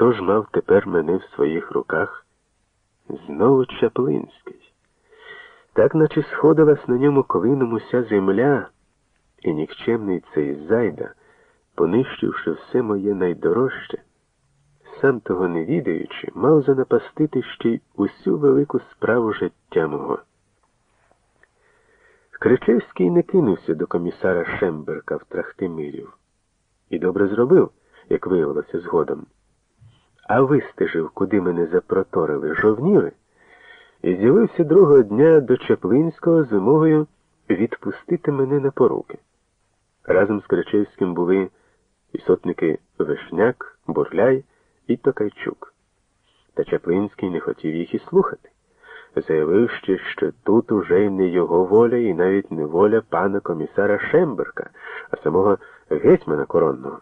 хто ж мав тепер мене в своїх руках? Знову Чаплинський. Так наче сходилась на ньому клином уся земля, і нікчемний цей зайда, понищивши все моє найдорожче, сам того не відаючи, мав занапастити ще й усю велику справу життя мого. Кричевський не кинувся до комісара Шемберка в Трахтимирів. І добре зробив, як виявилося згодом. А вистежив, куди мене запроторили жовніри, і з'явився другого дня до Чаплинського з вимогою відпустити мене на поруки. Разом з Кричевським були і сотники Вишняк, Бурляй і Токайчук. Та Чаплинський не хотів їх і слухати. Заявив ще, що тут уже не його воля, і навіть не воля пана комісара Шемберка, а самого гетьмана коронного.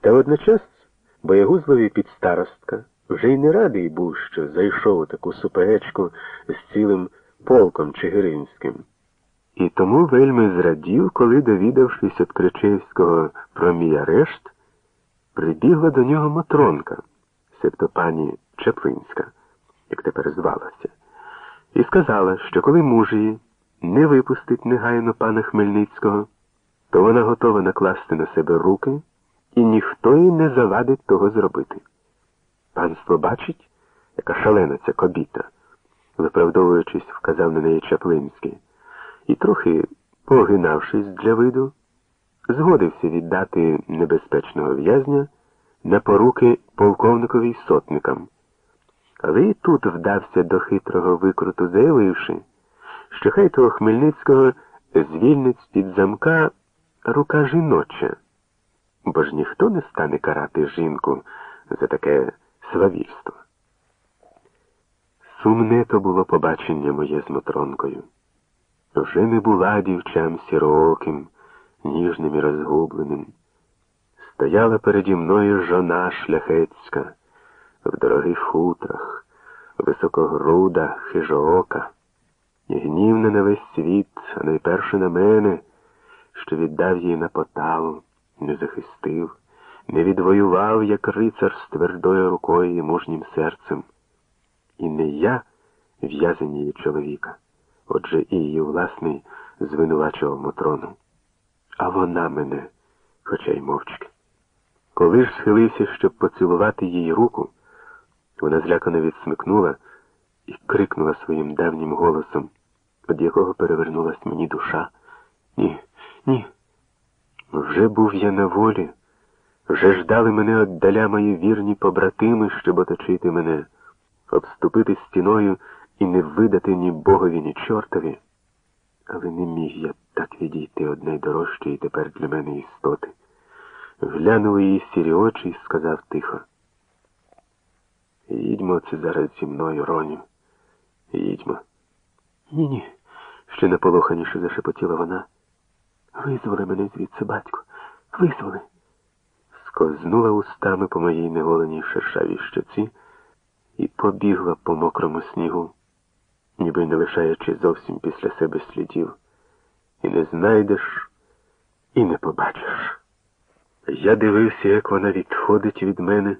Та водночас боягузливий підстаростка вже й не радий був, що зайшов у таку суперечку з цілим полком Чигиринським. І тому вельми зрадів, коли, довідавшись від Кричевського про мій арешт, прибігла до нього Матронка, себто пані Чаплинська, як тепер звалася, і сказала, що коли муж її не випустить негайно пана Хмельницького, то вона готова накласти на себе руки, і ніхто їй не завадить того зробити. Панство бачить, яка шалена ця кобіта, виправдовуючись, вказав на неї Чаплинський, і трохи, погинавшись для виду, згодився віддати небезпечного в'язня на поруки полковникові й сотникам. Але і тут вдався до хитрого викруту, заявивши, що хай того Хмельницького звільнить з-під замка рука жіноча, бо ж ніхто не стане карати жінку за таке свавільство. Сумне то було побачення моє з Мотронкою. Вже не була дівчам сірооким, ніжним і розгубленим. Стояла переді мною жона шляхетська, в дорогих хутрах, високогруда, хижоока, і гнівна на весь світ, а найперше на мене, що віддав їй на поталу, не захистив, не відвоював, як рицар з твердою рукою і мужнім серцем. І не я в'язані її чоловіка, отже і її власний звинувачував Мотрону, а вона мене, хоча й мовчки. Коли ж схилився, щоб поцілувати її руку, вона злякано відсмикнула і крикнула своїм давнім голосом, від якого перевернулась мені душа. Ні, ні. Вже був я на волі, вже ждали мене отдаля мої вірні побратими, щоб оточити мене, обступити стіною і не видати ні богові, ні чортові. Але не міг я так відійти од найдорожчої тепер для мене істоти. Глянув її сірі очі і сказав тихо. Їдьмо це зараз зі мною, Роню. Їдьмо. Ні, ні, ще наполоханіше зашепотіла вона. Визволи мене звідси, батько, визволи. Скознула устами по моїй неголеній шершавій щоці і побігла по мокрому снігу, ніби не лишаючи зовсім після себе слідів. І не знайдеш, і не побачиш. Я дивився, як вона відходить від мене,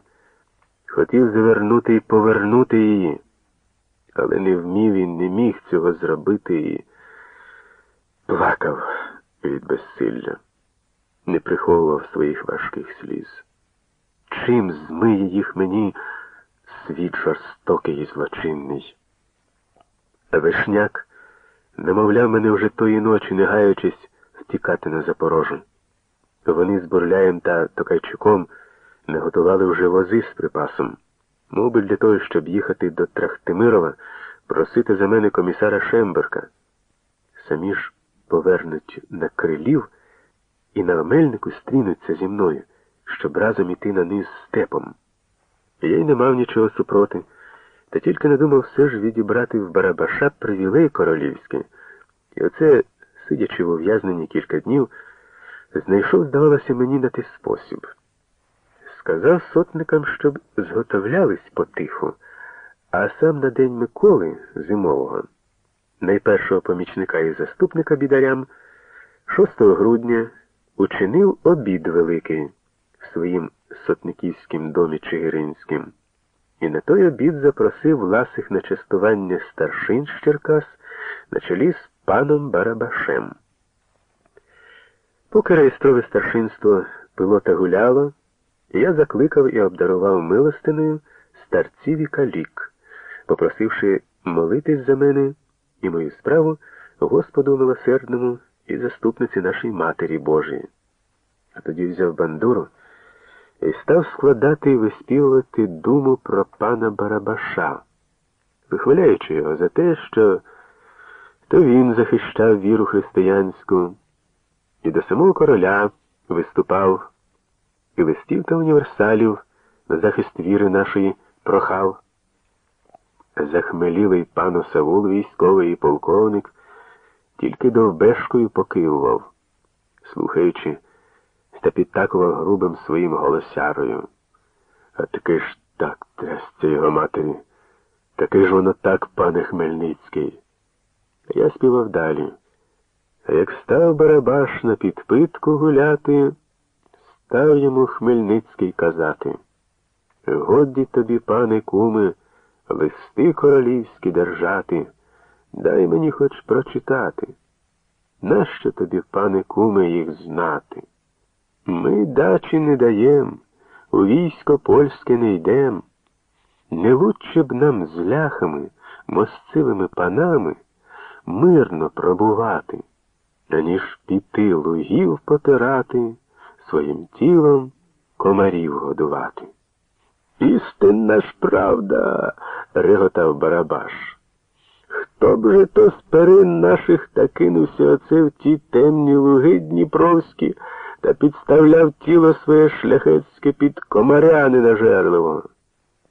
хотів завернути і повернути її, але не вмів і не міг цього зробити і плакав від безсилля, не приховував своїх важких сліз. Чим змиє їх мені світ жорстокий і злочинний? Вишняк намовляв мене вже тої ночі, не гаючись, втікати на Запорожу. Вони з Бурляєм та Токайчуком наготували вже вози з припасом, мов би для того, щоб їхати до Трахтимирова, просити за мене комісара Шемберка. Самі ж повернуть на крилів і на мельнику стрінуться зі мною, щоб разом іти на низ степом. Я й не мав нічого супроти, та тільки надумав все ж відібрати в Барабаша привілей королівський. І оце, сидячи в ув'язненні кілька днів, знайшов, здавалося, мені на той спосіб. Сказав сотникам, щоб зготовлялись потиху, а сам на день Миколи зимового, найпершого помічника і заступника бідарям, 6 грудня учинив обід великий в своїм сотниківським домі Чигиринським, і на той обід запросив ласих на частування старшин з Черкас на чолі з паном Барабашем. Поки реєстрове старшинство пило та гуляло, я закликав і обдарував милостиною старців і калік, попросивши молитись за мене і мою справу Господу милосердному і заступниці нашої Матері Божої. А тоді взяв бандуру і став складати і виспівувати думу про пана Барабаша, вихваляючи його за те, що то він захищав віру християнську і до самого короля виступав, і листів та універсалів на захист віри нашої прохав. Захмелілий пану Савул, військовий і полковник, тільки довбешкою покивував, слухаючи, та підтакував грубим своїм голосярою. А таки ж так трясться його матері, таки ж воно так, пане Хмельницький. Я співав далі. Як став Барабаш на підпитку гуляти, став йому Хмельницький казати. Годі тобі, пане куме, листи королівські держати, дай мені хоч прочитати. Нащо тобі, пане куме, їх знати? Ми дачі не даєм, у військо польське не йдем. Не лучше б нам з ляхами, мосцивими панами мирно пробувати, аніж піти лугів потирати, своїм тілом комарів годувати. Істинна ж правда, реготав Барабаш. Хто б же то з перин наших та кинувся оце в ті темні луги Дніпровські та підставляв тіло своє шляхетське під комаряни нажерливо?